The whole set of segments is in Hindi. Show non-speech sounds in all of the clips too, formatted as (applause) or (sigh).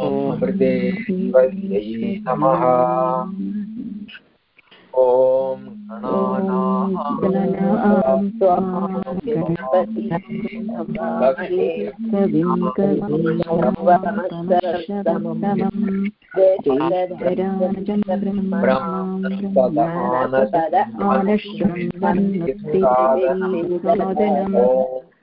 अमृतेश्वर्यै नमः। ॐ Ganpati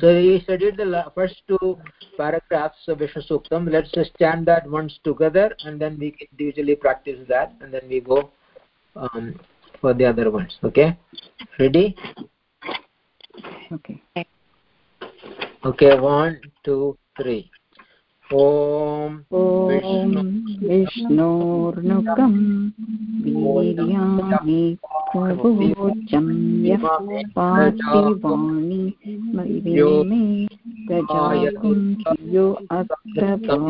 So we studied the first two paragraphs of Vishnu Suktam. Let's just chant that once together and then we can usually practice that and then we go um, for the other ones. Okay? Ready? Okay. Okay, one, two, three. ॐ विष्णोर्नुकं वीर्याणि प्रभोचं यः पार्थिवाणि मे प्रजाकुं यो अप्रभायत्तुत्तरम्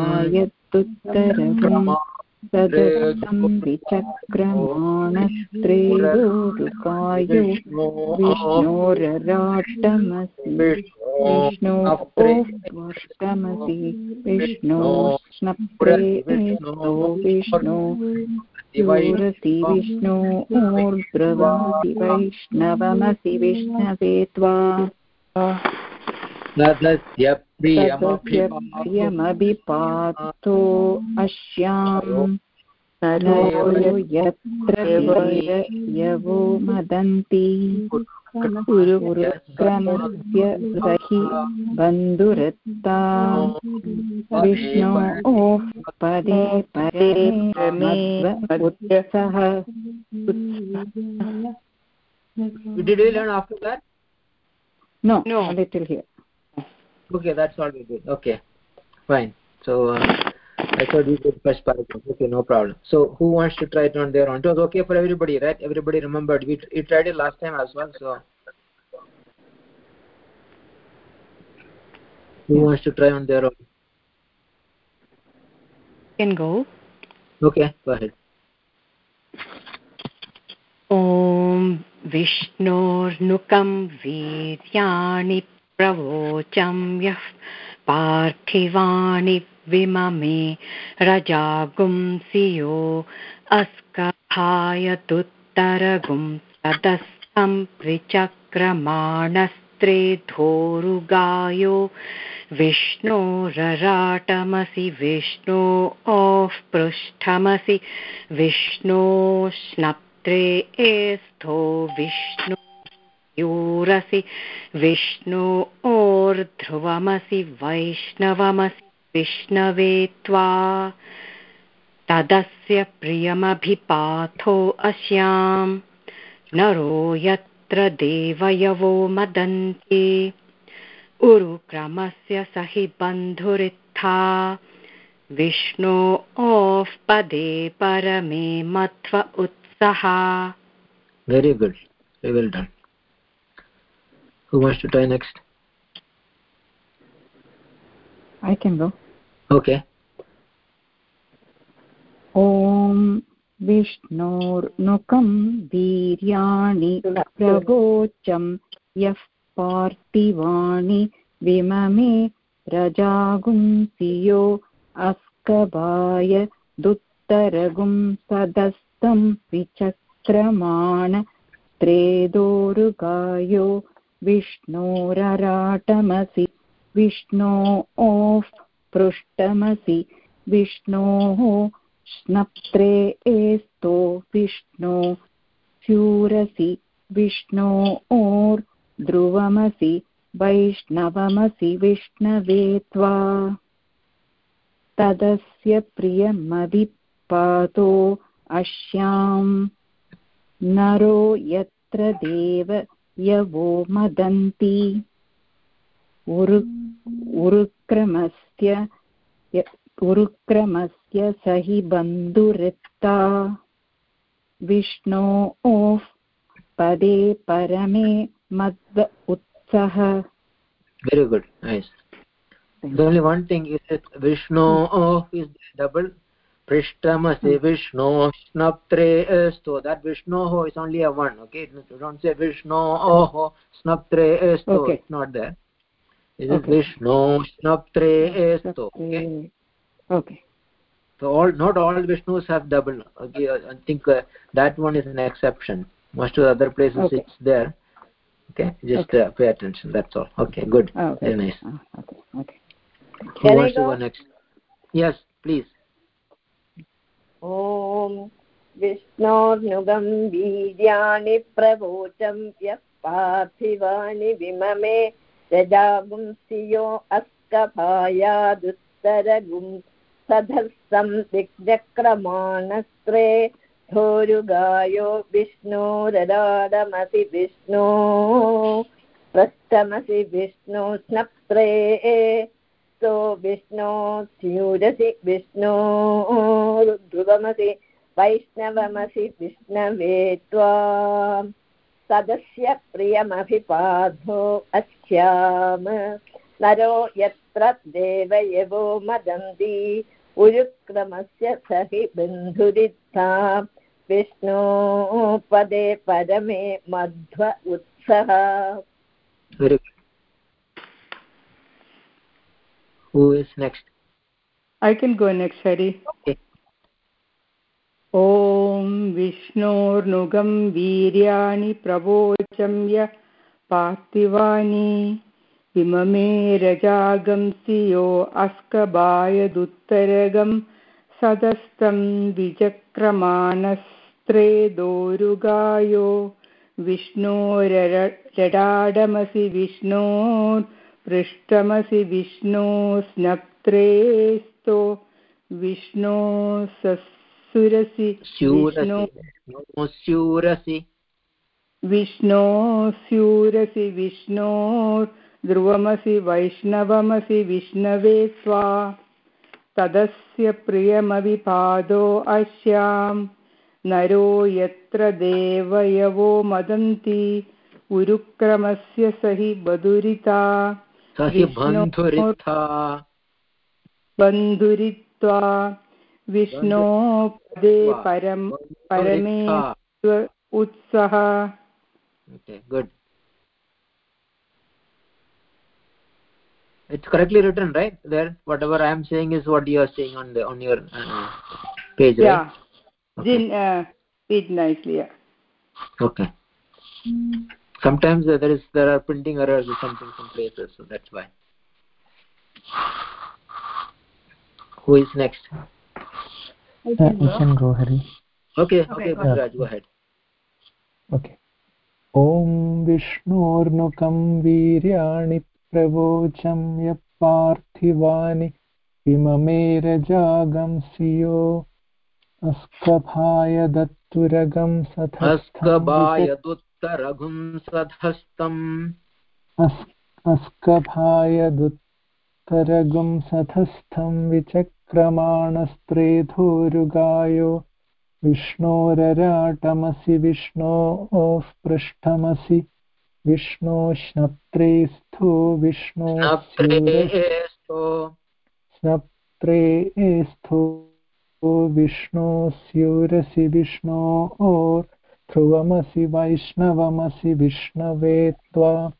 सदसं विचक्रमाणस्त्रेयोरुकायो विष्णोरराटमसि विष्णोष्टमसि विष्णो स्नप्रेस्तो विष्णो दूरसि विष्णो वैष्णवमसि विष्णवे त्वा प्रियमभिपातो अस्याम् नरो यत्र यवो मदन्ति। कुरुक्रमस्य रहि बन्धुरत्ता। विष्णो ओः पदे परे मे उत्सः Did we learn after that? No, no, a little here. okay that's all we did okay fine so uh, i thought we did first paragraph okay no problem so who wants to try it on their own it was okay for everybody right everybody remembered we, we tried it last time as well so who wants to try on their own can go okay go ahead ॐ विष्णोर्नुकं वीर्याणि प्रवोचं यः पार्थिवाणि विममे रजागुंसियो अस्कहायतुत्तरगुं तदस्थं त्रिचक्रमाणस्त्रे धोरुगायो विष्णोरराटमसि विष्णो ओः पृष्ठमसि विष्णो स्नप्त्रे एस्थो विष्णु यूरसि विष्णु ओर्ध्रुवमसि वैष्णवमसि विष्णवे त्वा। तदस्य प्रियमभिपाथो अस्याम्। नरो यत्र देवयवो मदन्ति। उरुक्रमस्य स हि बन्धुरित्था। विष्णो ओः पदे परमे मध्व उत्सहा। Well done. Who wants to try next? I can go. Okay. ॐ विष्णोर्नुकं वीर्याणि प्रवोचं यः पार्थिवाणि विममे रजागुंसियो अस्कबाय दुत्तरगुं सदस्तं विचक्रमाण त्रेदोरुगायो विष्णोरराटमसि। विष्णोः पृष्ठमसि विष्णोः स्नप्त्रे एस्तो। विष्णो स्यूरसि। विष्णोर्ध्रुवमसि वैष्णवमसि। विष्णवे त्वा। तदस्य प्रियमभिपातो अश्याम्। नरो यत्र देव यवो मदन्ति उरु उरुक्रमस्य उरुक्रमस्य स हि बन्धुरित्ता विष्णोः पदे परमे मद्व उत्सः very good nice the only one thing is that vishnu oh is double prishtamasi vishnu snaptre esto that vishnu is only a one okay? Don't say vishnu oh snaptre esto Okay. it's not there. It is Okay. vishnu snaptre esto okay? Okay. So all not all vishnus have double okay? I think uh, that one is an exception. Most of the other places Okay. it's there okay? Just Uh, pay attention that's all. Okay good. Ah, okay. Very nice. Ah, okay. Okay. Who Can I wants to go. next? Yes please ॐ विष्णोर्नुगं वीर्याणि प्रवोचं यः पार्थिवानि विममे रजागुंसियो अस्कभायादुत्तरगुं सधस्तं दिग्चक्रमाणस्त्रे धोरुगायो विष्णोरदाडमसि विष्णो पृष्ठमसि विष्णु स्नप्त्रे स्तो विष्णो स्यूरसि विष्णो ध्रुवमसि वैष्णवमसि विष्णवे त्वा। सदस्य प्रियमभिपाधो अस्याम। नरो यत्र देवयवो मदन्ति। उरुक्रमस्य स हि बन्धुरित्था विष्णो पदे परमे मध्व उत्सः very good who is next I can go next, Hari. okay ॐ विष्णोर्नुगं वीर्याणि प्रवोचम्य पार्थिवानि विममे रजागंसियो अस्कबायदुत्तरगं सदस्तं विचक्रमाणस्त्रे दोरुगायो विष्णोरडाडमसि विष्णोर्पृष्ठमसि विष्णो स्नप्त्रेस्तो विष्णो ससुरसि विष्णो स्यूरसि। विष्णो स्यूरसि विष्णो ध्रुवमसि वैष्णवमसि विष्णवे स्वा तदस्य प्रियमविपादो अस्याम्। नरो यत्र देवयवो मदन्ति उरुक्रमस्य स हि बधुरिता। स बन्धुरित्था बन्धुरित्वा विष्णो पदे परं परमे. स्व उत्सः okay it's correctly written right there whatever i am saying is what you are saying on the on your uh, page yeah right yeah okay. Jin, uh, read nicely yeah. okay sometimes uh, there is there are printing errors or something some places so that's why who is next Uh, you can go hari okay okay, Okay, okay Raj, go ahead okay ॐ विष्णोर्नुकं वीर्याणि प्रवोचं यः पार्थिवानि विममेरजागंसियो अस्कभाय दत्तुरगं अस्कबायदुत्तरघुंसधस्तम् अस्कभाय दुत्तरगुं सधस्थं विचक्रमाणस्त्रेधोरुगायो। विष्णोरराटमसि विष्णोः पृष्ठमसि। स्थो विष्णो नप्रेस्तो स्नप्त्रे स्थो विष्णो स्यूरसि विष्णोर्ध्रुवमसि वैष्णवमसि विष्णवे त्वा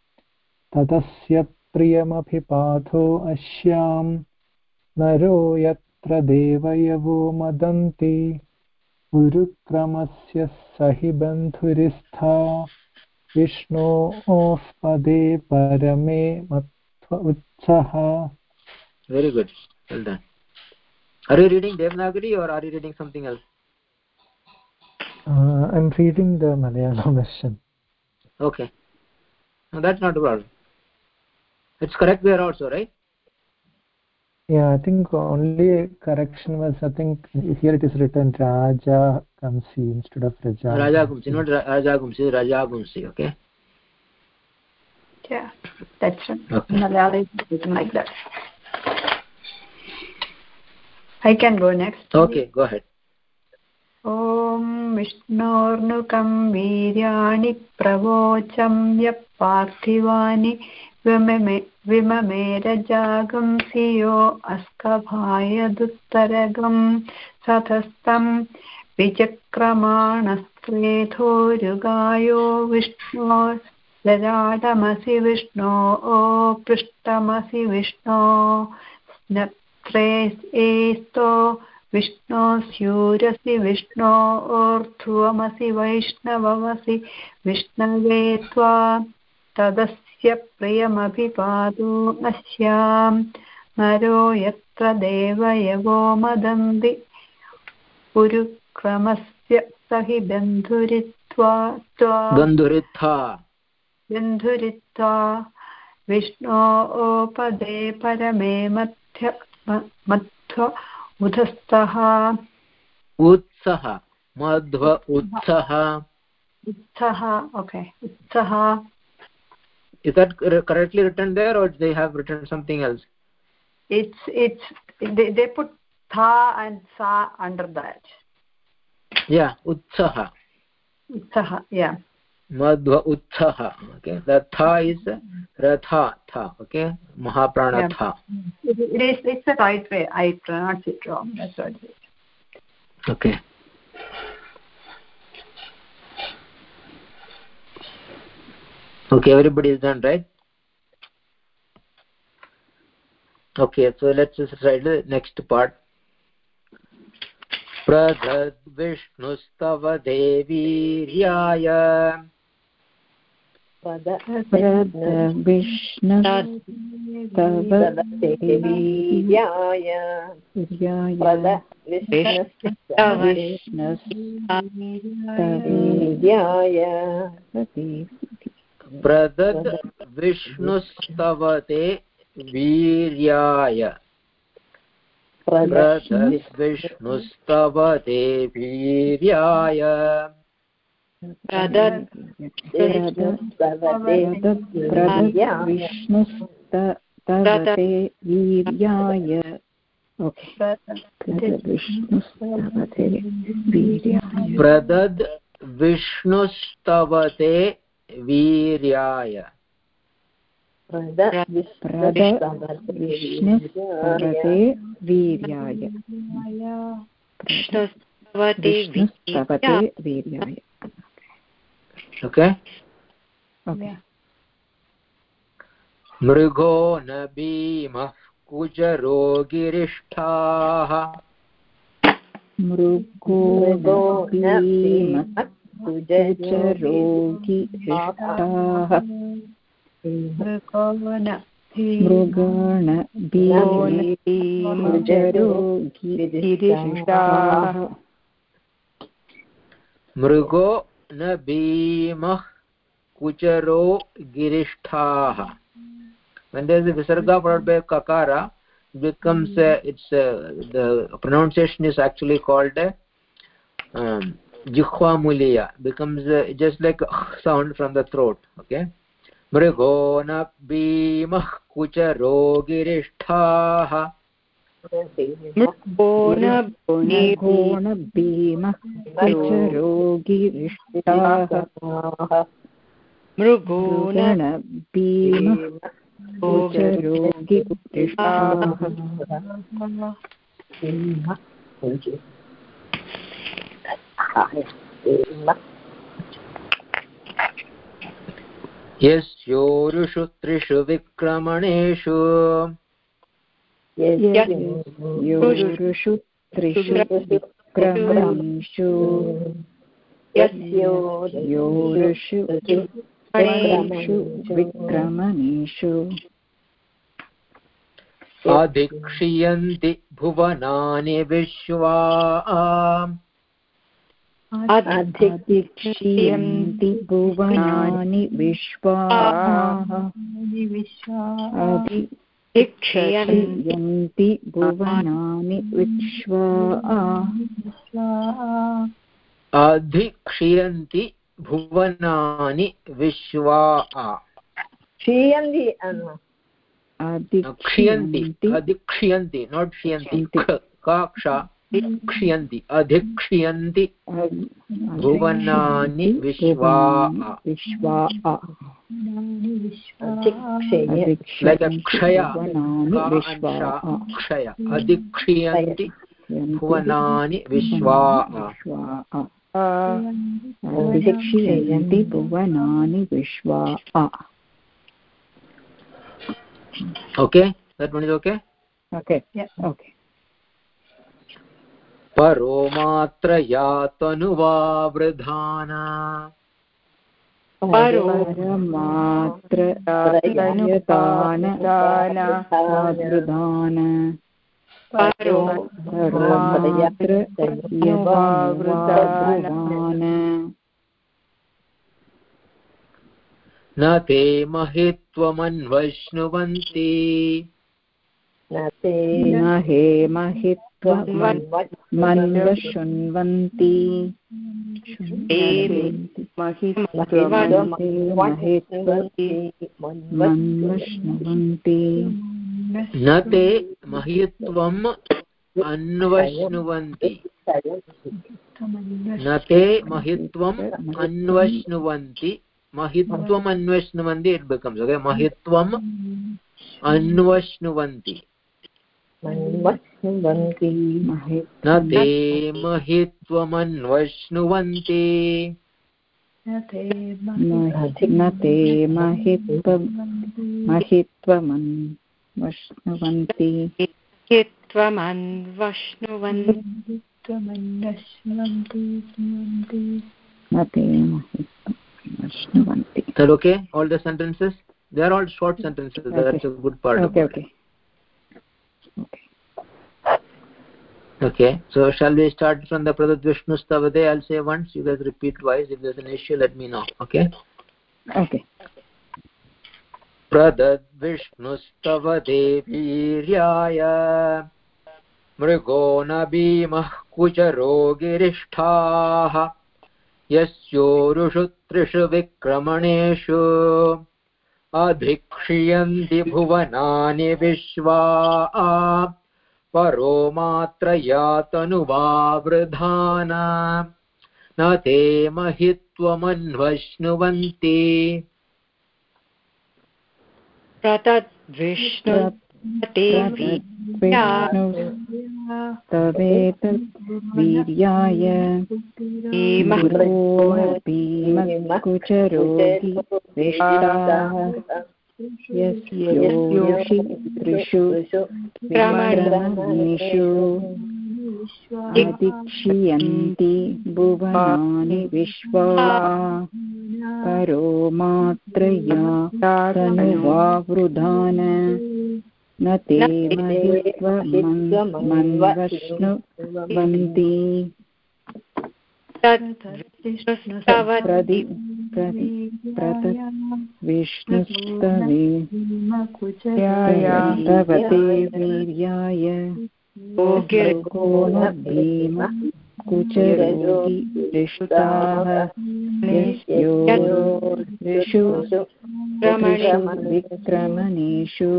ततस्य प्रियमभिपाथो अश्याम् नरो यत्र देवयवो मदन्ति, गुरुक्रमस्य स हि बन्धुरिस्था। विष्णोः पदे परमे मत्व उत्सः। Very good. Well done. Are you reading devanagari or are you reading something else? Uh, i'm reading the malayalam (laughs) version. Okay. No, that's not a problem. It's correct there also right? Yeah i think only correction was i think here it is written raja kamsi instead of raja. Raja gumsi not raja gumsi raja gumsi okay? Yeah that's right. Okay. malayali is written like that. I can go next. Okay go ahead ॐ विष्णोर्नुकं वीर्याणि प्रवोचं यः पार्थिवानि विममे विममेरजागंसि यो अस्कभाय दुत्तरगं सतस्तं विचक्रमाणस्त्रेथोरुगायो विष्णो ललाटमसि विष्णो पृष्ठमसि विष्णो स्नत्रे एस्तो विष्णो स्यूरसि विष्णो ऊर्ध्वमसि वैष्णवमसि विष्णवे त्वा तदस्य प्रियमभिपादो अस्यां नरो यत्र देवयवो मदन्ति। पुरुक्रमस्य स हि बन्धुरित्वा त्वा बन्धुरित्था बन्धुरित्वा विष्णो पदे परमे मध्य मध्व उधस्थः उत्सः मध्व उत्सः उत्सः okay उत्सः is that correctly written there or they have written something else it's it's they, they put tha and sa under that yeah utsaha utsaha yeah Madhva utsaha okay the tha is ratha tha okay mahaprana Yeah. tha it, it is it's the right way i pronounce it wrong that's what it is okay okay everybody is done right okay so let's just write the next part प्रदद्विष्णुस्तव देवीर्याय Vishnu तव देवीर्याय प्रद विष्णुस्तवीर्याय प्रदद् विष्णुस्तव ते वीर्याय। प्रदद् विष्णुस्तव ते वीर्याय। विष्णुस्तवते वीर्याय। ओके। विष्णुस्तवते वीर्याय। प्रदद् विष्णुस्तव वीर्याय। विष्णुस्तवते वीर्याय। विष्णुस्तवते विष्णुस्तवते वीर्याय। Okay? ओके मृगो न भीमः कुजरो गिरिष्ठाः मृगो मृगो न कुजरोगिष्टाः मृगोन मृगाण मृगो न भीमः कुचरो गिरिष्ठाः when there is a visarga followed by kakara it becomes uh, it's uh, the pronunciation is actually called uh, um, jikhwa becomes uh, just like sound from the throat okay मृगो न भीमः कुचरो गिरिष्ठाः घोण भीमः कुचरोगिरिष्टाः कुचरोगिरिष्टाः यस्योरुषु त्रिषु विक्रमणेषु योरुषु त्रिषु विक्रमणीषु अधिक्षियन्ति भुवनानि विश्वा। अधिक्षियन्ति भुवनानि विश्वाः। अधिक्षियन्ति भुवनानि विश्वा। अधिक्षियन्ति भुवनानि विश्वा। क्षीयन्ति क्षीयन्ति अधिक्षियन्ति नोट् क्षीयन्ति। काक्षा क्षियन्ति अधिक्षियन्ति। भुवनानि विश्वा भुवनानि विश्वा अधिक्षियन्ति भुवनानि विश्वा अधिक्षियन्ति भुवनानि is okay? ओके ओके परो मात्रया तनुवावृधाना न ते महित्वमन्वश्नुवन्ति न ते न हे महित्वमन्वशृण्वन्ति मन्वश्नुवन्ति न ते महित्वम् अन्वश्नुवन्ति। न ते महित्वम् अन्वश्नुवन्ति। महित्वम् अन्वश्नुवन्ति इट् बिकम्स् ओके? महित्वम् अन्वश्नुवन्ति। मन्वस्नुवन्ति न ते महित्वमन्वश्नुवन्ति न ते महित्व महित्वमन्वश्नुवन्ति हित्वमन्वश्नुवन्ति न ते महित्वमश्नुवन्ति okay they are all short sentences that's a good part okay okay okay okay so shall we start from the pradat vishnu stavade i'll say once you guys repeat twice if there's an issue let me know okay okay प्रदद्विष्णुस्तवदे वीर्याय मृगो न भीमः कुचरो गिरिष्ठाः यस्योरुषु त्रिषु विक्रमणेषु अधिक्षियन्ति भुवनानि विश्वा परो मात्रया तनुवावृधाना न ते महित्वमन्वश्नुवन्ति। तवेतद्वीर्याय भीमकुचरोगि विष्टाः त्रिषु अधिक्षियन्ति भुवनानि विश्वा परो मात्रया तनुवावृधान न ते प्रदि प्रदि प्रतत् विष्णुस्तवे वीर्याय को न भीम विक्रमणेषु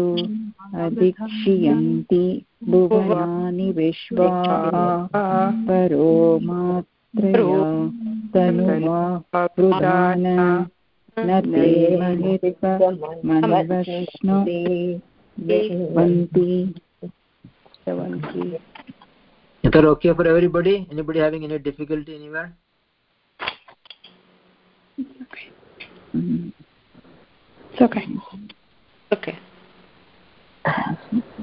अधिक्षियन्ति भुवनानि विश्वा परो मात्रया तनुवा प्रदान न ते महित्वमन्वश्नुवन्ति is that okay for everybody anybody having any difficulty anywhere Mm. It's okay. okay (laughs)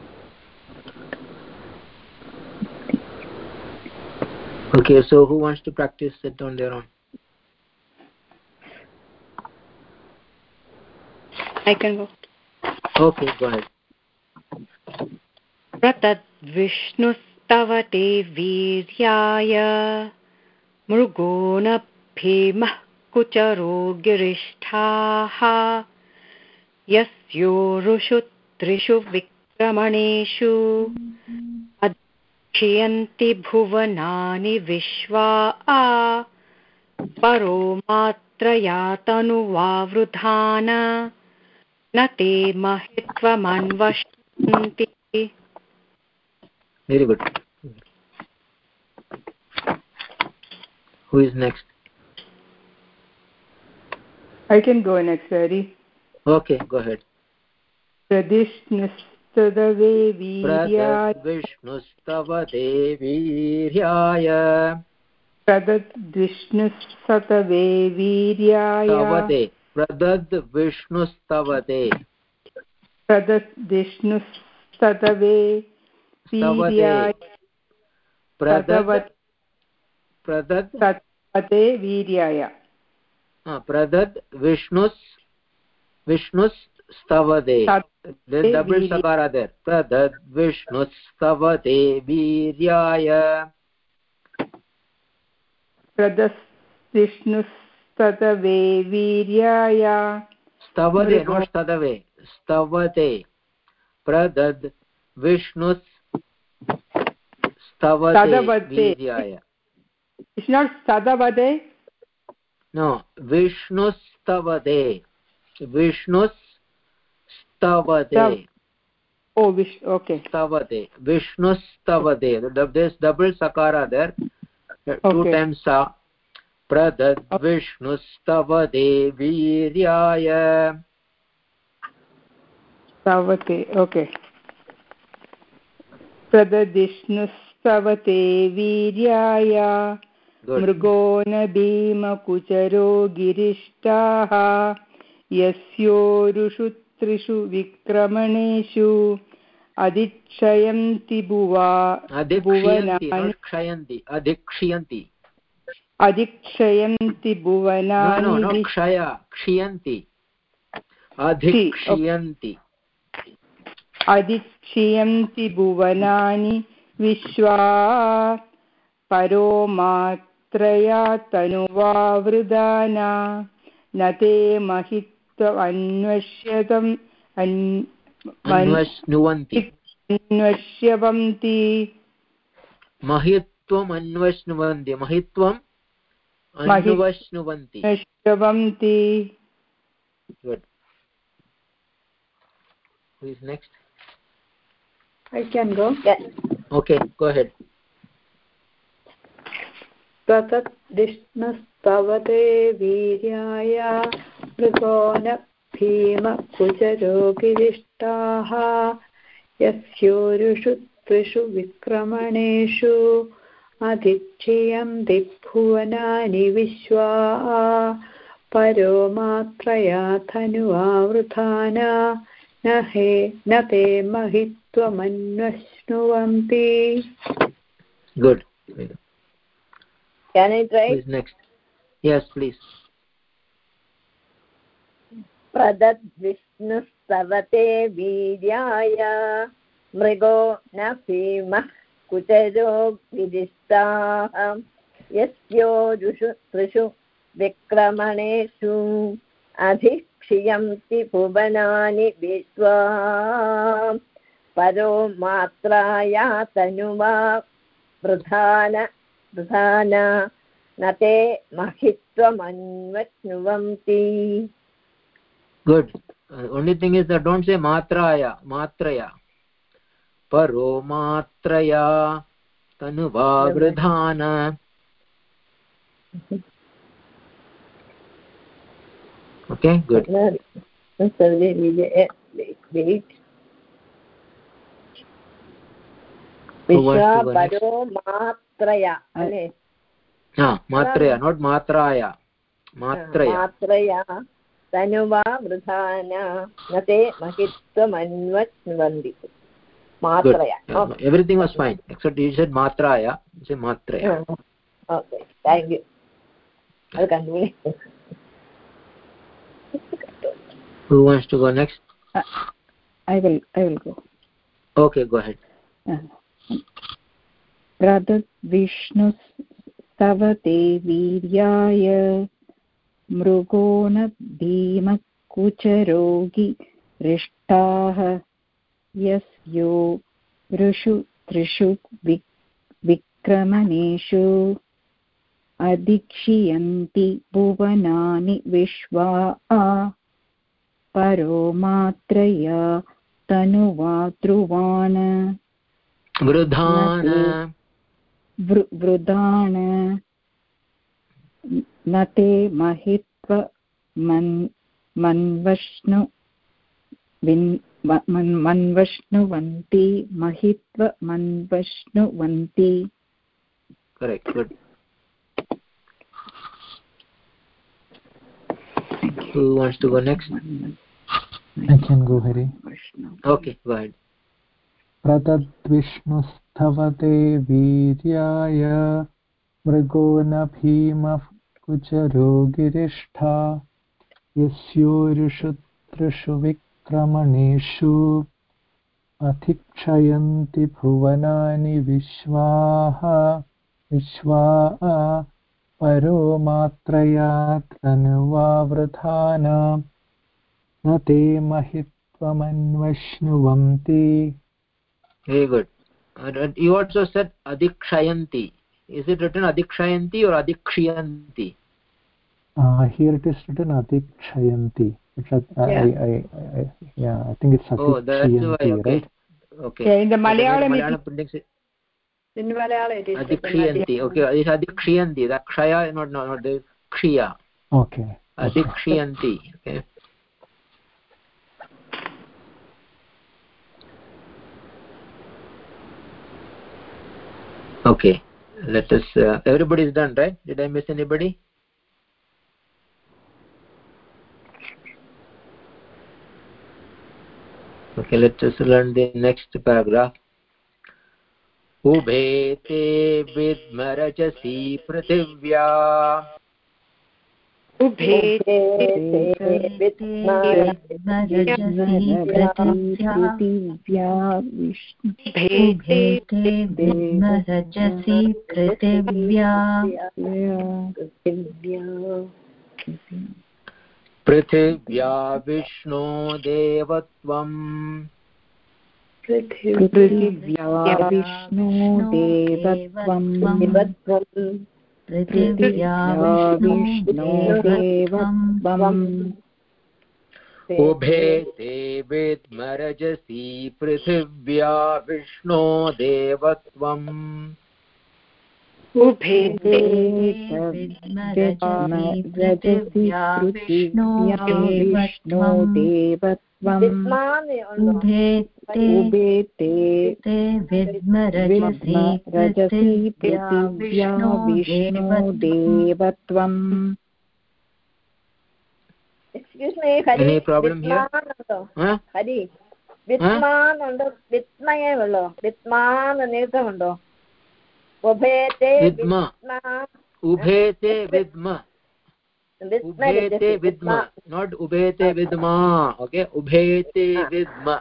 okay so who wants to practice it on their own I can go. okay go ahead प्रतद्विष्णुस्तव ते वीर्याय मृगो न भीमः कुचरो गिरिष्ठाः यस्योरुषु त्रिषु विक्रमणेषु अध्ययन्ति भुवनानि विश्वा परो मात्रया तनुवावृधान। न ते महित्वमन्वशन्ति very good. Who is next? I can go next, Hari. okay go ahead. प्रदिष्णस्तदवे वीर्याय प्रदद्विष्णुस्तव देवीर्याय प्रदद्विष्णुस्ततवे वीर्याय स्तवते प्रदद्विष्णुस्तवते प्रदद्विष्णुस्ततवे वीर्याय प्रदद् तदवत् प्रदद् वीर्याय प्रदद् विष्णुस् विष्णुस्तवदे तत् डबल सकार there प्रदद् विष्णुस्तवते वीर्याय प्रदद्विष्णुस्ततवे वीर्याय स्तवते मृगो- नो स्तदवे स्तवते प्रदद् विष्णुस् स्तवते तदवते। वीर्याय। It's not Sadavade. नो विष्णुस्तवते विष्णुस्तवते Oh, Vish. Okay. vishnu double sakara there two Okay. times sa pradad vishnu stavate viryaya Savate. Okay. प्रददिष्णुस्तवते वीर्याय मृगो न भीमकुचरो गिरिष्टाः यस्योरुषु त्रिषु विक्रमणेषु अधिक्षयन्ति भुवा अधिक्षयन्ति भुवनानि kshaya kshiyanti adhikshayanti अधिक्षयन्ति। भुवनानि विश्वा परो मात्रया तनुवावृदाना। न ते महित्वमन्वश्यतम् अन्- मन्- अन्वश्नुवन्ति। अन्वश्यवन्ति। महित्वम् अन्वश्नुवन्ति। महित्वम् good. Who is next? I can go. okay go ahead. वीर्याय मृगो न भीमकुचरो गिरिष्टाः यस्योरुषु त्रिषु विक्रमणेषु अधिक्षियन्ति भुवनानि विश्वा। परो मात्रया धनुवावृधान न हे न ते महित्वमन्वश्नुवन्ति। Good. Can I try? who next? Yes please. प्रदद्विष्णुस्तवते वीर्याय। मृगो न भीमः कुचरो विदिष्टाः। यस्योरुषु त्रिषु विक्रमणेषु अधिक्षियन्ति भुवनानि विश्वा परो मात्राया तनुवा प्रधान प्रधान न ते महित्वमन्वश्नुवन्ति good uh, only thing is that don't say matraya matraya paro matraya tanuva vridhana okay good survey Vijay wait go next? परो मात्रया अले ha matraya matraya matraya मात्रया तनुवा वृधान न ते महित्वमन्वन्वन्ति मात्रया Uh, everything was fine except you said matraya you say matraya Okay. I'll continue. who wants to go next Uh, I will I will go. okay go ahead Uh, Radha Vishnu प्रदद्विष्णुस्तवते वीर्याय मृगो न भीमकुचरोगि हृष्टाः यस्यो ऋषु त्रिषु विक्रमणेषु अधिक्षियन्ति भुवनानि विश्वा परो मात्रया तनुवातृवान् वृधान वृ- वृदान न ते महित्व मन् मन्वश्नु विन् मन्- मन्वश्नुवन्ति महित्व correct good. Who wants to go next? I can go Hari. okay go ahead. प्रतद्विष्णुस्तवते वीर्याय मृगो न भीमः कुचरोगिरिष्ठा यस्योरुषु त्रिषु विक्रमणेषु अधिक्षयन्ति भुवनानि विश्वाः। विश्वा परो मात्रया तनुवावृधाना न ते महित्वमन्वश्नुवन्ति। Very good. You also said adikshayanti is it written adikshayanti or adikshiyanti Uh, here it is written Adikshayanti. Which I, I, Yeah. I, I, I, yeah, I think it's oh that's why okay right? okay Yeah, in the Malayalam it Malayalam printing is In Malayalam it is written adikshiyanti okay it's adikshiyanti that kshaya not not, not the kshiya Okay. okay. adikshiyanti okay okay let us uh, everybody is done right did i miss anybody okay let us learn the next paragraph उभे ते विद्मरजसी पृथिव्या उभे पृथिव्या पृथिव्या विष्णो देवत्वम् पृथिव्या विष्णु देवत्वं पृथिव्या विष्णु उभे ते विद्मरजसी पृथिव्या विष्णो देवत्वम्। उभे ते विद्मरजसि पृथिव्या विष्णो विष्णु देवत्वम्। रजसी पृथिव्या विष्णु देवत्वम् excuse me hari any problem here huh hari vitman undo vitmaye ullo vitman nirtham undo ubhete vitma ubhete vidma उभे ते विद्म not उभे ते विद्मा okay? उभे ते विद्म।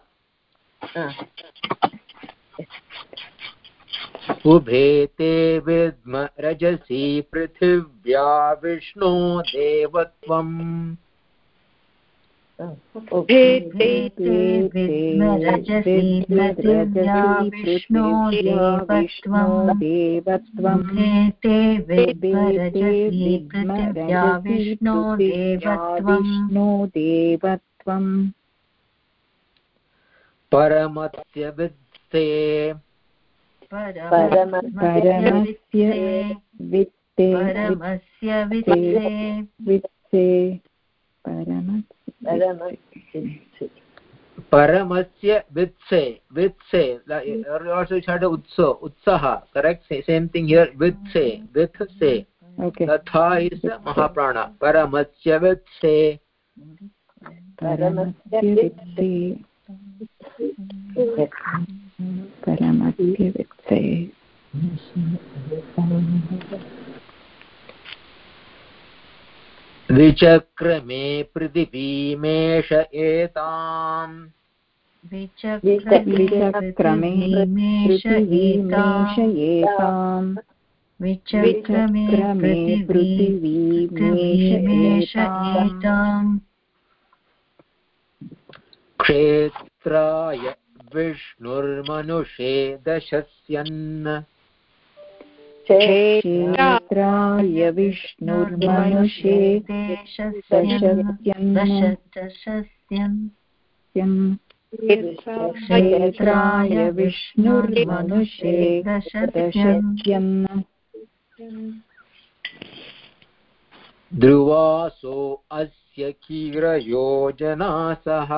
उभे विद्म रजसी पृथिव्या विष्णो देवत्वम्। उभे ते ते विष्णो देवत्वम् देवत्वम् उभे ते पृथिव्या विष्णो देवत्वम् विष्णु देवत्वम् परमस्य वित्ते परमस्य वित्ते परमस्य वित्ते वित्ते परमस्य परमस्य वित्से वित्से आल्सो चार्ट hmm. उत्सव उत्साह करेक्ट सेम थिंग हियर वित्से वित्से ओके तथा इस महाप्राण परमस्य वित्से। परमस्य वित्से। परमस्य वित्से। विचक्रमे पृथिवीमेष एताम्। विचक्रमे क्षेत्राय विष्णुर्मनुषे दशस्यन्। क्षेत्राय विष्णुर्मनुषे दशस्यन् क्षेत्राय विष्णुर्मनुषे दशस्यन् ध्रुवासो अस्य कीरयोजनासः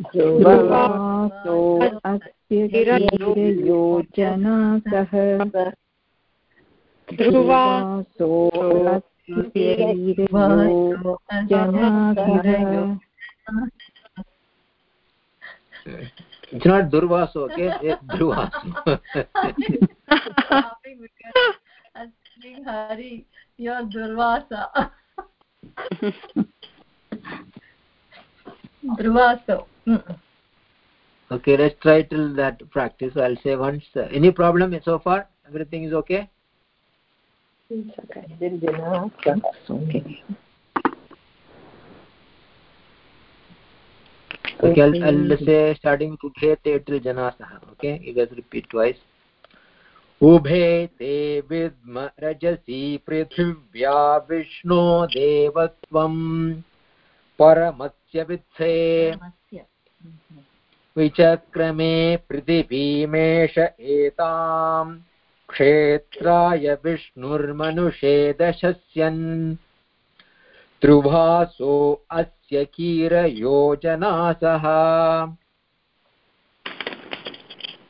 ध्रुवासो अस्य ध्रुवासो It's not Durvaso, okay? It's Dhruvaso. Hari, you're Durvasa. Durvaso. okay, let's try till that practice. I'll say once. Uh, any problem so far? Everything is okay? okay Okay, Okay, I'll, I'll say starting with Ubhe te till Janasah. Okay, you guys repeat twice. उभे ते विद्म रजसि पृथिव्या विष्णो देवत्वम् परमस्य वित्से विचक्रमे पृथिवीमेष एताम् क्षेत्राय विष्णुर्मनुषे दशस्यन्। ध्रुभासो अस्य कीरयोजनासः।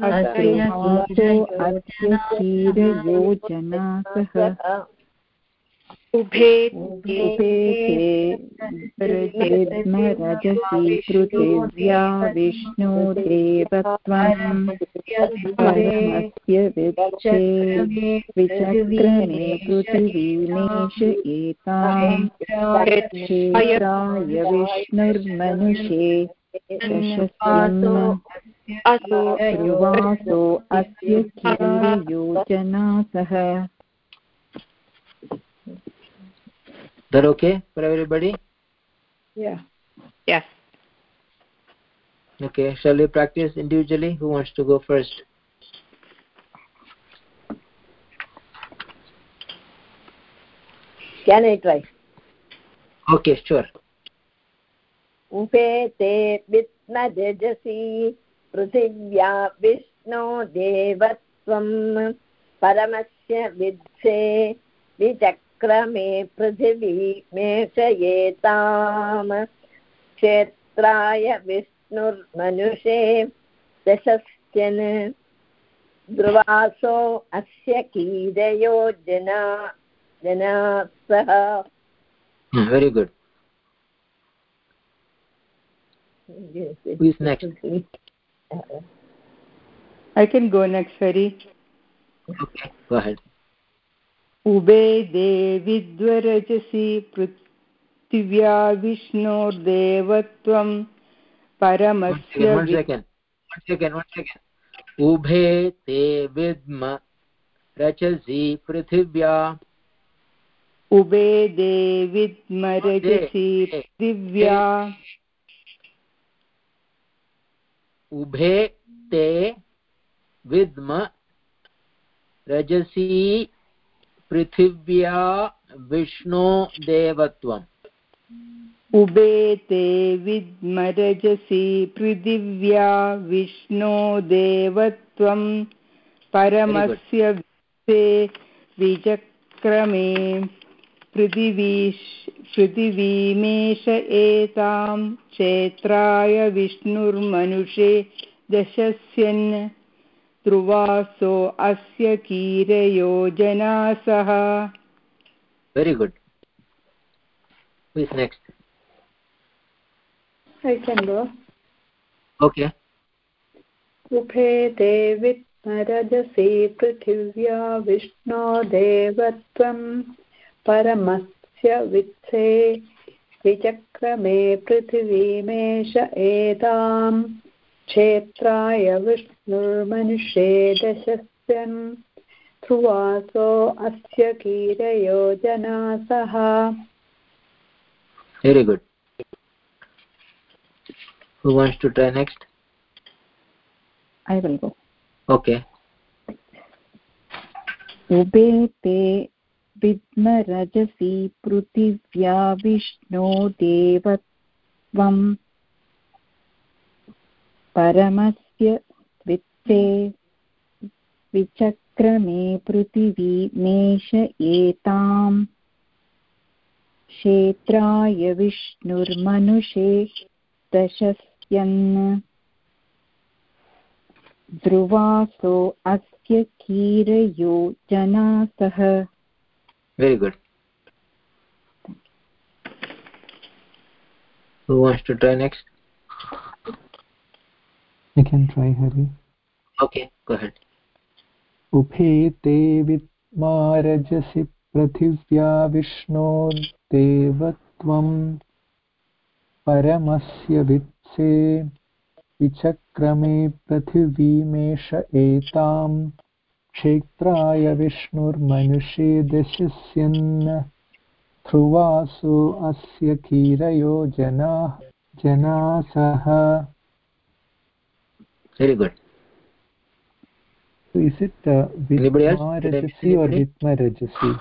ध्रुवासो अस्य क्षीरयोजनासः उभे उभे रजसि पृथिव्या विष्णु परमस्य विच्छे विचक्रमे पृथिवीमेष एताम्। क्षेत्राय विष्णुर्मनुषे दशस्यन् ध्रुवासो अस्य कीर्योजनासः that okay for everybody yeah yes okay shall we practice individually who wants to go first can i try okay sure उभे ते विद्मरजसि पृथिव्या विष्णो देवत्वम् परमस्य विद्से विचक्रमे पृथिवी मेषयेताम् क्षेत्राय विष्णुर्मनुषे दशस्यन् ध्रुवासो अस्य कीरयो जना very good. Who is next? I can go next, Hari. okay go ahead उभे देविद्वरजसि पृथिव्या विष्णोर्देवत्वं परमस्य second one second one second one second उभे ते विद्म रचसि पृथिव्या उभे देविद्मरजसि पृथिव्या उभे ते विद्म रजसी पृथिव्या विष्णो देवत्वम्। उभे ते विद्मरजसि पृथिव्या विष्णो देवत्वं परमस्य वित्ते विचक्रमे पृथिवीश पृथिवीमेष एतां क्षेत्राय विष्णुर्मनुषे दशस्यन् ध्रुवासो अस्य is next? I can go. okay. उभेते विद्मरजसि पृथिव्या विष्णो देवत्वं परमस्य वित्से विचक्रमे पृथिवीमेष एतां क्षेत्राय विष्णुर्मनुष्ये दशस्यन्। ध्रुवासो अस्य कीरयोजना सह। Very good. Who wants to try next? I will go. okay. उभेते विद्मरजसि पृथिव्या विष्णो देवत्वं परमस्य वित्ते विचक्रमे पृथिवी मेष एताम्। क्षेत्राय विष्णुर्मनुषे दशस्यन्। ध्रुवासो अस्य कीरयो जनासः। Very good who wants to try next I can try Hari. okay go ahead उभेते विद्मारजसि पृथिव्या विष्णो देवत्वं परमस्य वित्से विचक्रमे पृथिवीमेष एतां क्षेत्राय विष्णुर्मनुषे दशस्यन् ध्रुवासु अस्य कीरयो जना जनासः very good So is it uh, Vidmarajasi or? Vidmarajasi?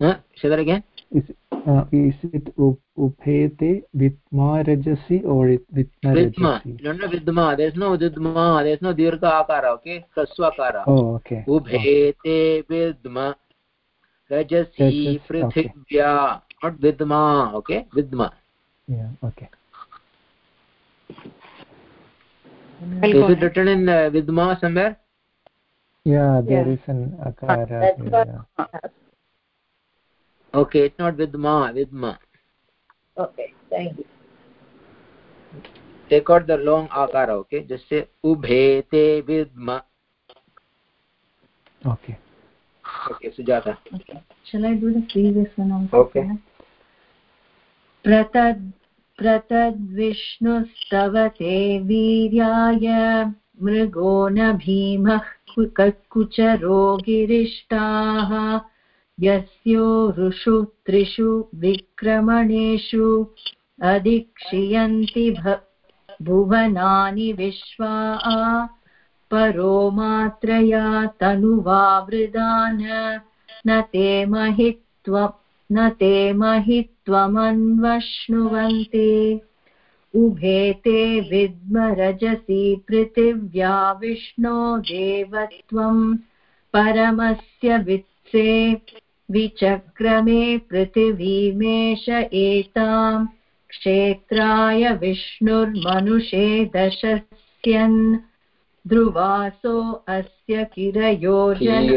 huh say that again Is uh, it up- Upete Vidmarajasi or it vidma Vidmarajasi? no no vidma there's no vidma there's no dirgha akara okay hraswa akara Oh, okay. उभेते विद्म रजसी Rajas, पृथिव्या not vidma okay vidma Yeah, okay. Is it written in uh, vidma somewhere Yeah, there Yeah. is an akara. That's yeah. Okay it's not vidma vidma okay, thank you. take out the long akara okay just say ubhete vidma Okay. okay sujata Okay. Shall I do the previous one also? Okay. प्रतद् प्रतद्विष्णुस्तवते वीर्याय मृगो न भीमः कु- ककुचरो गिरिष्टाः यस्योरुषु त्रिषु विक्रमणेषु अधिक्षियन्ति भुवनानि विश्वा परो मात्रया तनुवावृदान न ते महित्व न ते महित्वमन्वश्नुवन्ति उभे ते विद्मरजसि पृथिव्या विष्णो देवत्वं। परमस्य वित्से विचक्रमे पृथिवीमेष एतां क्षेत्राय विष्णुर्मनुषे दशस्यन्। ध्रुवासो अस्य किरयोजन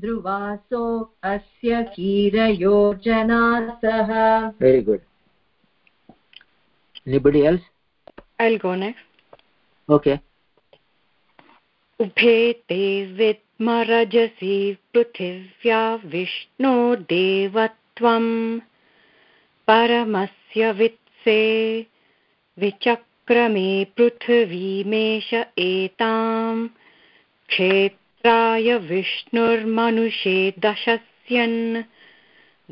ध्रुवासो अस्य कीरयोजनासः। Very good. Anybody else? I'll go next. okay. उभे ते विद्मरजसि पृथिव्या विष्णो देवत्वं। परमस्य वित्से विचक्रमे पृथिवीमेष एतां क्षेत्राय विष्णुर्मनुषे दशस्यन्।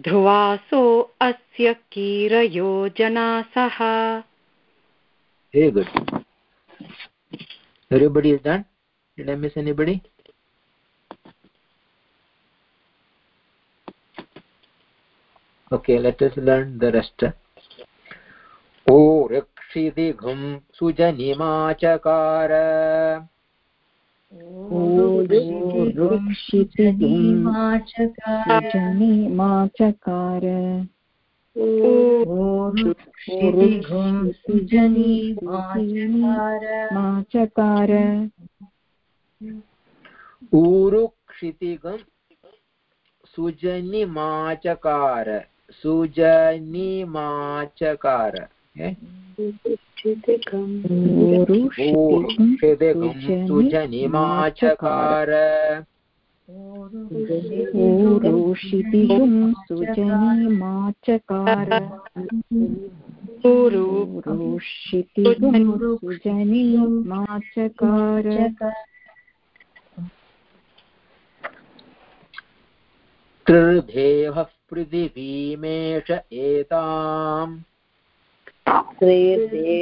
ध्रुवासो अस्य कीरयोजनासः very good. Everybody is done? Did i miss anybody? Okay let us learn the rest. ओ रक्षिदिघुं सुजनिमाचकार सुजनिमाचकार माचकार ऊरुक्षितिगं सुजनिमाचकार सुजनिमाचकार सुजनिमाचकार। ऊरुषितिगुं सुजनिमाचकार। ऊरुषितिगुं सुजनिमाचकार। पृथिवीमेष एताम्। पृथिवीमेष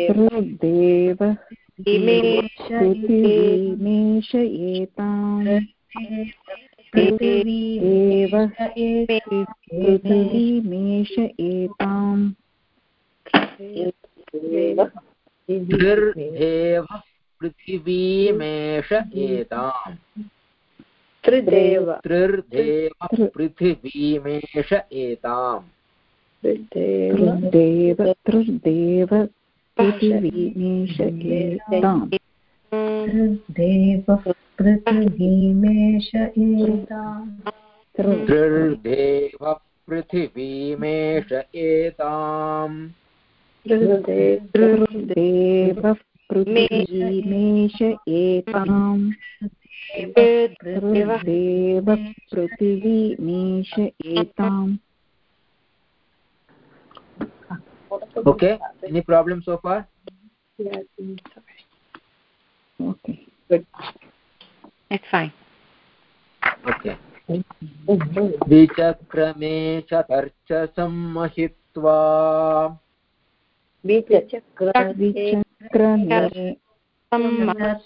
पृथिवीमेष एताम्। पृथिवीमेष एताम्। त्रिदेव। त्रिर्देवः पृथिवीमेष एताम्। तृदेव तृदेव पृथिवीमेष एताम्। पृथिवीमेष एताम्। त्रिर्देवः पृथिवीमेष एताम्। तृदेवः पृथिवीमेष एताम्। तृदेवः पृथिवीमेष एताम् okay any problem so far? Okay. It's fine. Okay. द्विचक्रमे चतर्चसं महित्वा। महित्वा त्रिचक्रमे शतर्चसं okay द्विचक्रमे others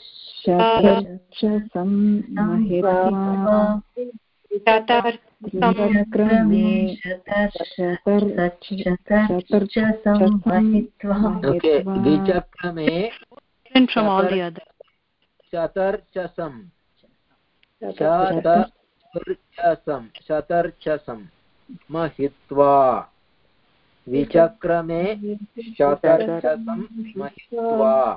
चतर्चसं शतर्चसं। शतर्चसं। महित्वा। विचक्रमे शतर्चसं महित्वा।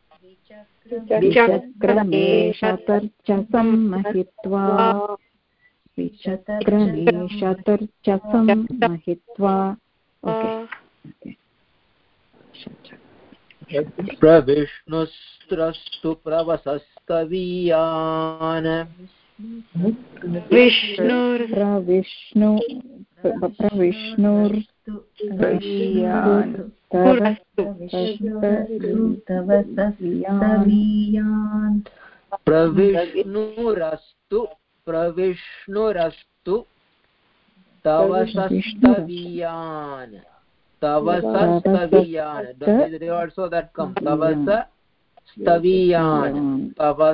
विचक्रमे शतर्चसं महित्वा विचक्रमे शतर्चसं महित्वा ओके। प्रविष्णुस्त्रस्तु प्रवसस्तवीयान् विष्णुर् प्रविष्णुरस्तु प्रविष्णुरस्तु तव सस्तवीयान् तव सस्तवीयान्. Also that come. तव स्तवीयान् तव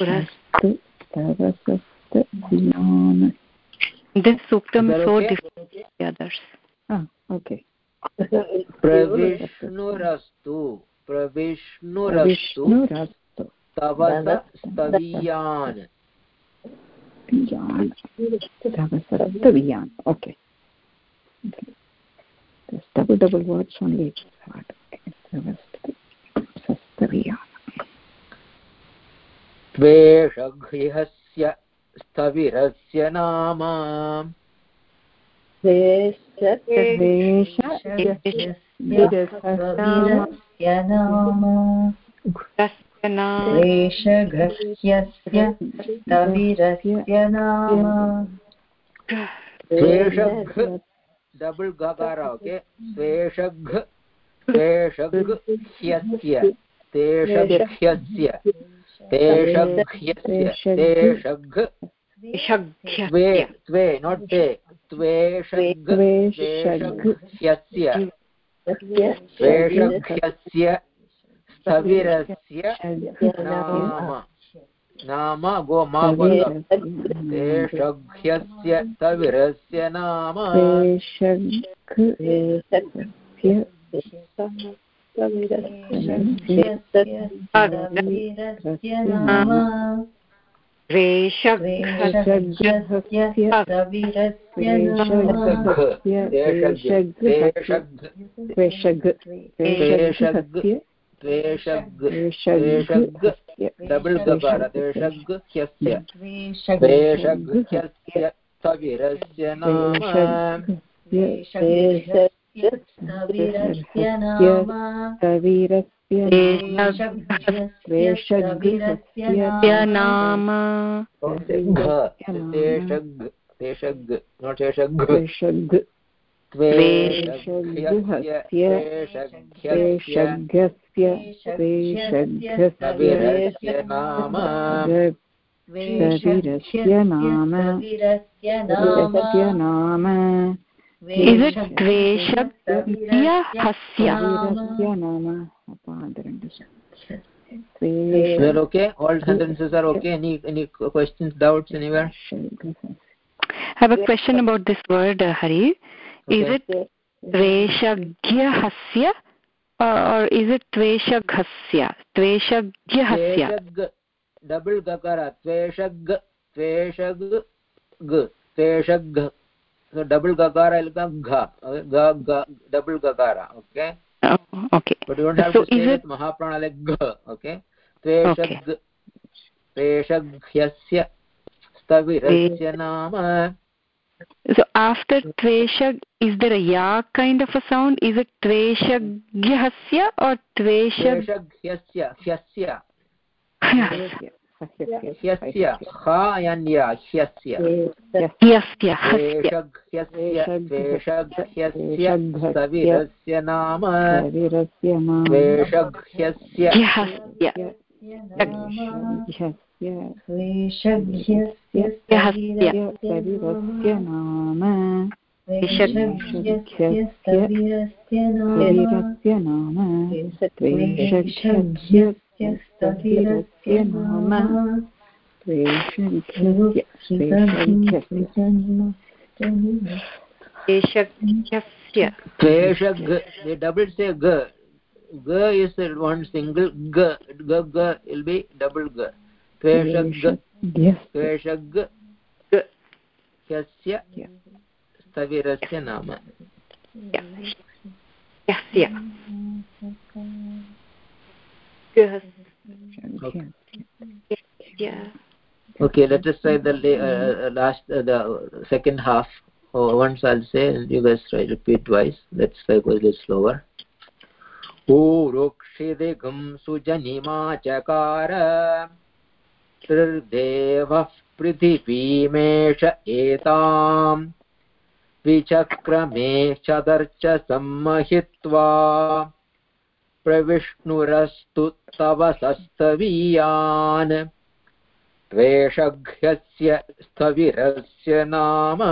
ah प्रविष्णुरस्तु प्रविष्णुरस्तु विष्णुरस्तु तव स्तवीयान् यान् तव सप्तवियान् okay There's double double words only it's hard okay सप्तवियान् त्वेष गृहस्य स्थविरस्य नाम। डबल् गकार ओके द्वेषघ् द्वेषघ्यस्य तेषघ्यस्य तेषघ्यस्य तेषघ् त्वे त्वे नोट् ते त्वेषघ् त्वेषघ्यस्य त्वेषघ्यस्य स्थविरस्य नाम। नाम गो मा तेषघ्यस्य स्थविरस्य नाम। तविरस्य नाम रेषघ्यस्य तविरस्य नाम तेषघ् तेषघ् त्वेषघ् त्वेषघ् त्वेषघ् डबल् गकार तेषघ् ह्यस्य त्वेषघ्यस्य स्थविरस्य नाम तविरस्य नाम कवीरस्य नाम। त्वेषघ्यस्य कवीरस्य नाम। Is it नाम अपादरण्ड We're okay? All sentences are okay? Any any questions, doubts anywhere? I have a question about this word, uh, Hari. Is Okay. it Tveshagyahasya or, or is it Tveshaghasya? Tveshagyahasya. त्वेषग् डबल् गकार त्वेषग् त्वेषग् ग त्वेषग् so double gakara will come gha ga ga double gakara okay Oh, okay. but you don't have So to say it mahaprana like gha okay त्वेषग् त्वेषघ्यस्य स्थविरस्य नाम So after Tveshag, is there a ya kind of a sound? Is it Tveshagyahasya or Tveshag? त्वेषघ्यस्य ह्यस्य ह्यस्य. ह्यस्य हायन्या ह्यस्य. Hasya. त्वेषघ्यस्य त्वेषघ्यस्य नाम. वेषघ्यस्य नाम वेषघ्यस्य नाम कवीरस्य नाम त्वेषघ्यस्य स्थविरस्य नाम त्वेषघ्यस्य त्वेषघ्यस्य Tveshagyasya. त्वेषघ् they double say g g is one single g g g will be double g. त्वेषघ् त्वेषघ् ह्यस्य स्थविरस्य नाम। Gyahasya. okay let us try the la- uh, last uh, the second half oh, once i'll say and you guys try repeat twice let's try go a little slower ऊरुक्षिदिगं सुजनिमाचकार त्रिर्देवः पृथिवीमेष एताम् विचक्रमे चदर्च सम्महित्वा प्रविष्णुरस्तु तव सस्तवीयान् त्वेषघ्यस्य स्थविरस्य नाम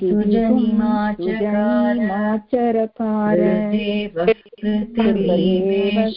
सुजनिमाचरकार पृथिवीमेष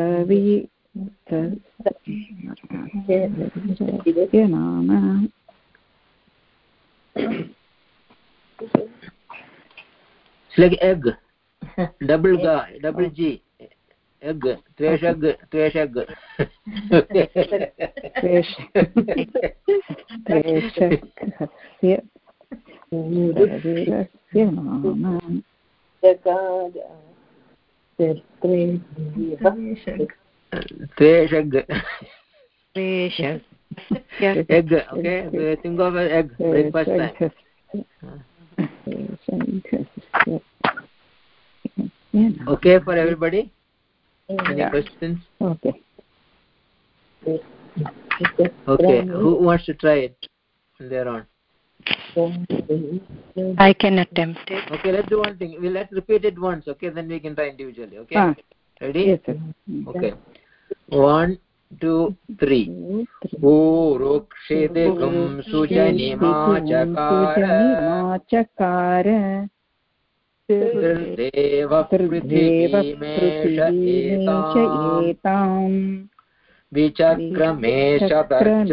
सवि नाम like egg. double ga, double G. Egg. Egg. Okay. Breakfast time. Okay for everybody? Any questions? Okay. Okay. Who wants to try it there on? I can attempt it. Okay, let's do one thing. We'll let's repeat it once, okay? Then we can try individually, okay? Ah, Ready? yes, sir. Okay. One, two, three. ऊरुक्षिदिगुं सुजनिमाचकार सुजनिमाचकार देव एताम् विचक्रमे शतर्च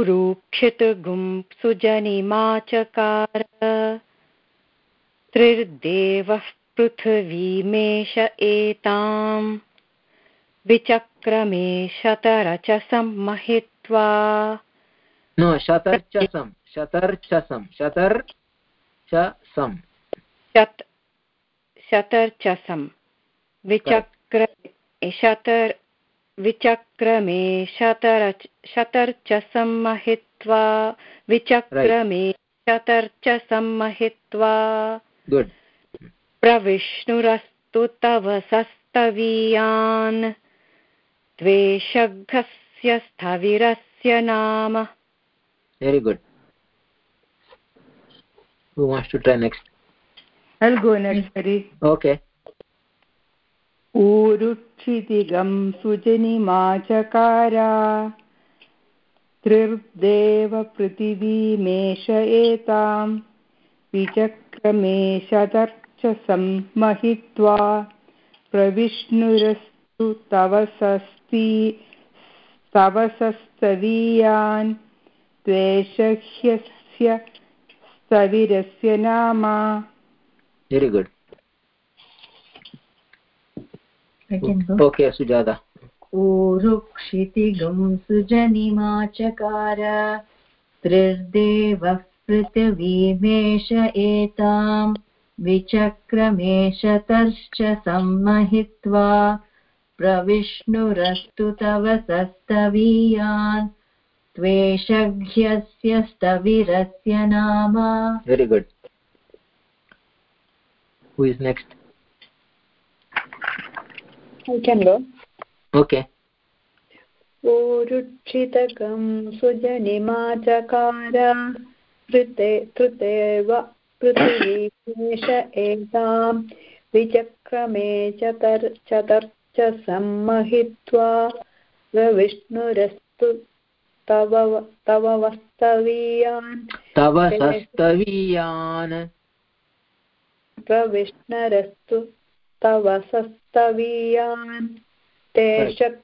ऊरुक्षितगुं सुजनिमाचकार त्रिर्देवः पृथिवीमेष एताम् विचक्रमे शतरचसं महित्वा shatarchasam. Shatarchasam. Shatar chasam. शत शतर्चसं विचक्र शतर् विचक्रमे शतरच शतर्चसं महित्वा विचक्रमे शतर्चसं महित्वा Good. प्रविष्णुरस्तु तव सस्तवीयान् द्वेषघस्य स्थविरस्य नाम Very good. Who wants to try next? I'll go next, Hari. Okay. ऊरुक्षितिगं सुजनिमाचकारा पृथिवीमेष एतां विचक्रमे शतर्च सम्महित्वा प्रविष्णुरस्तु तव सस्ति तव सस्तवीयान् द्वेषह्यस्य स्थविरस्य नाम Very good. Go. Okay, ऊरुक्षितिगुं सुजनिमाचकार त्रिर्देवः पृथिवीमेष एताम् विचक्रमेष तश्च सम्महित्वा प्रविष्णुरस्तु तव सस्तवीयान् त्वेषघ्यस्य स्तविरस्य नाम Very good. Who is next? I can go. Okay. ऊरुक्षितकं सुजनिमाचकार कृते कृतेव पृथिवीमेष एतां विचक्रमे चतर् चतर्च सम्महित्वा प्रविष्णुरस्तु तव तव वस्तवीयान् Tava sastaviyan. प्रविष्णरस्तु तव सस्तवीयान् ते शक्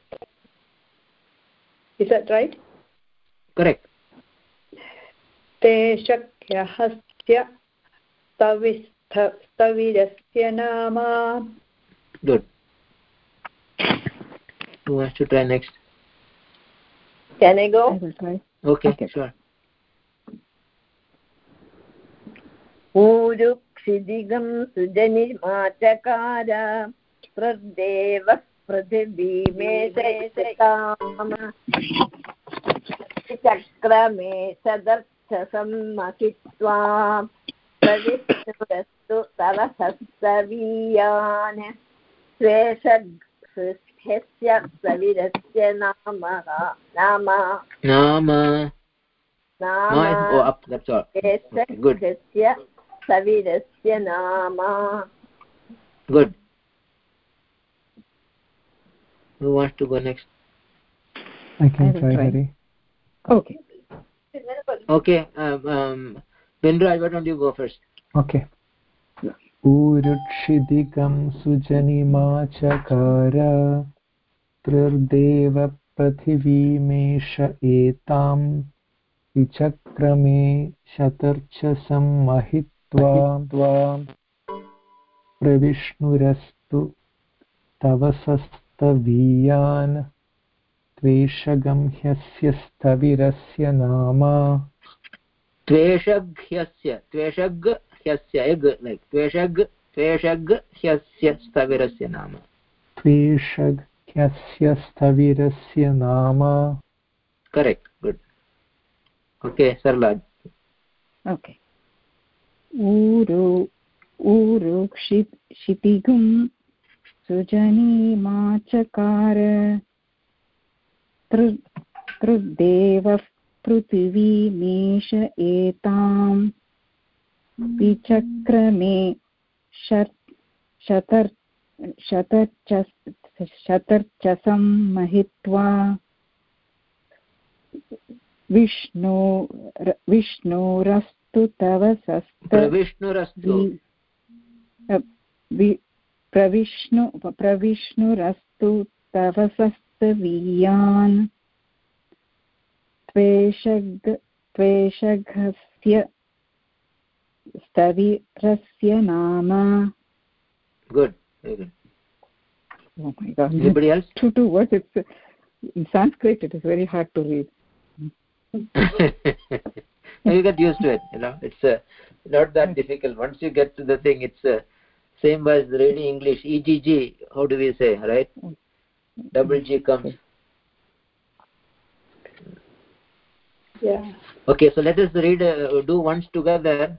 Is that right? Correct. ते शक्यहस्य स्तविस्थ स्तविरस्य नाम Good. who wants to try next Can I go? I will try. okay, Okay. sure ऊरुक्षिदिगं सुजनिमाचकार प्रदेवः पृथिवीमेषयताम चक्रमे सदर्थसम्महित्वा प्रविष्णुरस्तु तव हस्तवीयान् स्वेषस्य सविरस्य नामः नाम नाम। नाम ma is oh up that's all okay, good यस्य सविरस्य नाम good who wants to go next I can I try, try. Hari. Okay. okay um, um Pindra, why don't you go first Okay. ऊरुक्षिदिकं सुजनिमाचकार तृर्देव पृथिवीमेष एतां विचक्रमे शतर्चसं महित्वा प्रविष्णुरस्तु तव सस्तवीयान् त्वेषगंह्यस्य स्थविरस्य नाम। त्वेषघ्यस्य त्वेषघ्यस्य एग् लैक् त्वेषग् त्वेषघ्यस्य स्थविरस्य नाम। त्वेषघ्यस्य स्थविरस्य नाम। Correct good okay Sarala Okay. ऊरु ऊरु क्षि- क्षितिगुं सुजनीमाचकार तृ तृदेवः पृथिवीमेष एतां विचक्रमे शतर् शतर्च शतर्चसं महित्वा। विष्णु विष्णुरस्तु तव सस्त प्रविष्णुरस्तु वि- वि- प्रविष्णु प्रविष्णुरस्तु तव सस्तवीयान् त्वेषग त्वेषघस्य स्थविरस्य नाम good very good oh my god anybody else two two words it's in sanskrit it is very hard to read (laughs) you get used to it you know it's uh, not that difficult once you get to the thing it's uh, same as reading english egg how do we say right? Double g comes. Yeah. Okay so let us read uh, do once together.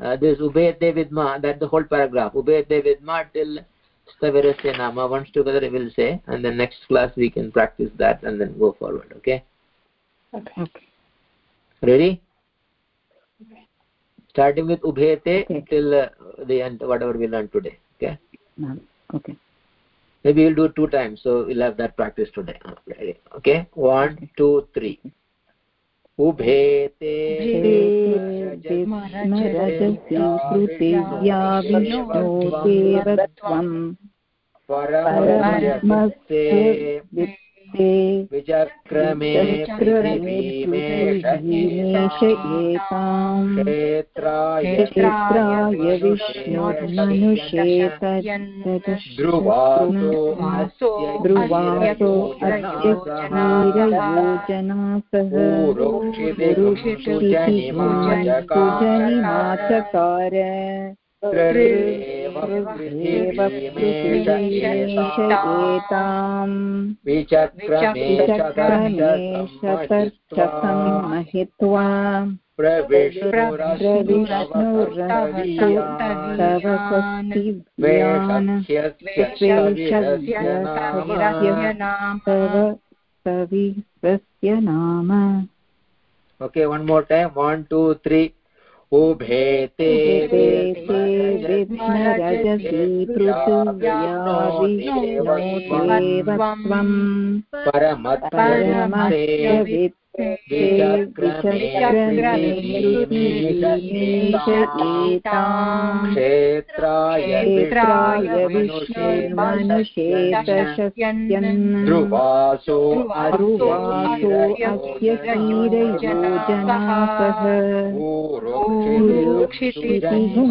Uh, this ubeyate vidma that the whole paragraph ubeyate vidma till stavirasya nama once together we will say and then next class we can practice that and then go forward okay. Okay. Ready starting with ubhete Okay. till uh, the end whatever we learned today okay Um, okay maybe we'll do two times so we'll have that practice today okay one two three उभेते स्मरजसि पृथिव्या विष्णो देवत्वम् परमस्ते विचक्रमे एताम् क्षेत्राय क्षेत्राय विष्णुर्मनुषेत ध्रुवासो ध्रुवासो अस्य क्षीरयोजनासः सुजनिमाचकार एव पृथिवीमेष एताम् महित्वा तव नाम okay one more time one two three उभेते विघ्नरजसि पृथिव्या विष्णो देवत्वम् परमस्य वित्ते विचक्रमे पृथिवीमेष क्षेत्राय विष्णुर्मनुषेतशस्यन् ध्रुवासो ध्रुवासो अस्य क्षितिगुं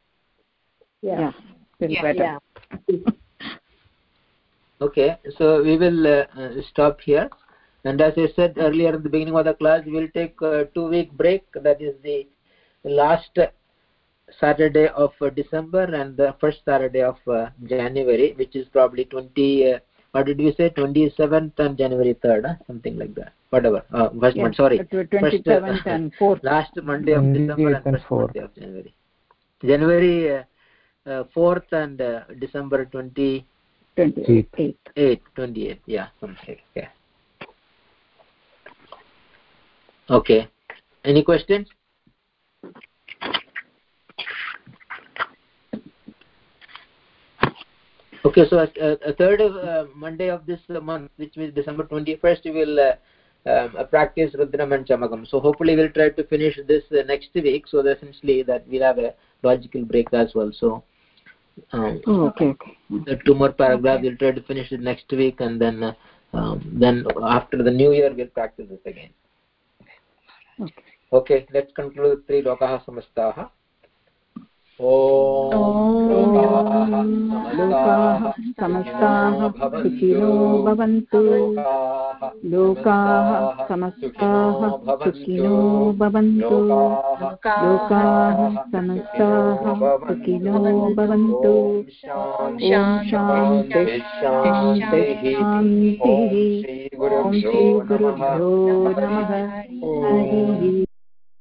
yeah, yeah. yeah. okay. So we will uh, uh, stop here. And as i said earlier at the beginning of the class we will take a two week break. That is the last saturday of uh, december and the first saturday of uh, january which is probably 20 uh, what did we say? 27th and january 3rd huh? something like that. Whatever. Uh, first yes, month. Sorry. 27th first, uh, and 4th last monday of december and, and first monday of january. January 4th and uh, December 28th, 28th. 28th. Yeah. Yeah. Okay. Any questions? Okay, so a, a third of uh, Monday of this uh, month, which is December 21st, we will uh, um, uh, practice Rudram and Chamakam. So hopefully we'll try to finish this uh, next week. So essentially that we'll have a logical break as well. So um, Oh, okay, okay. the two more paragraphs we'll try to finish it next week, and then uh, um, then after the new year we'll practice this again. Okay. Okay, let's conclude three lokaha samastaha. लोकाः समस्ताः सुखिनो भवन्तु लोकाः समस्ताः सुखिनो भवन्तु लोकाः समस्ताः सुखिनो भवन्तु ॐ शान्तिः शान्तिः ॐ श्रीगुरुभ्यो नमः हरिः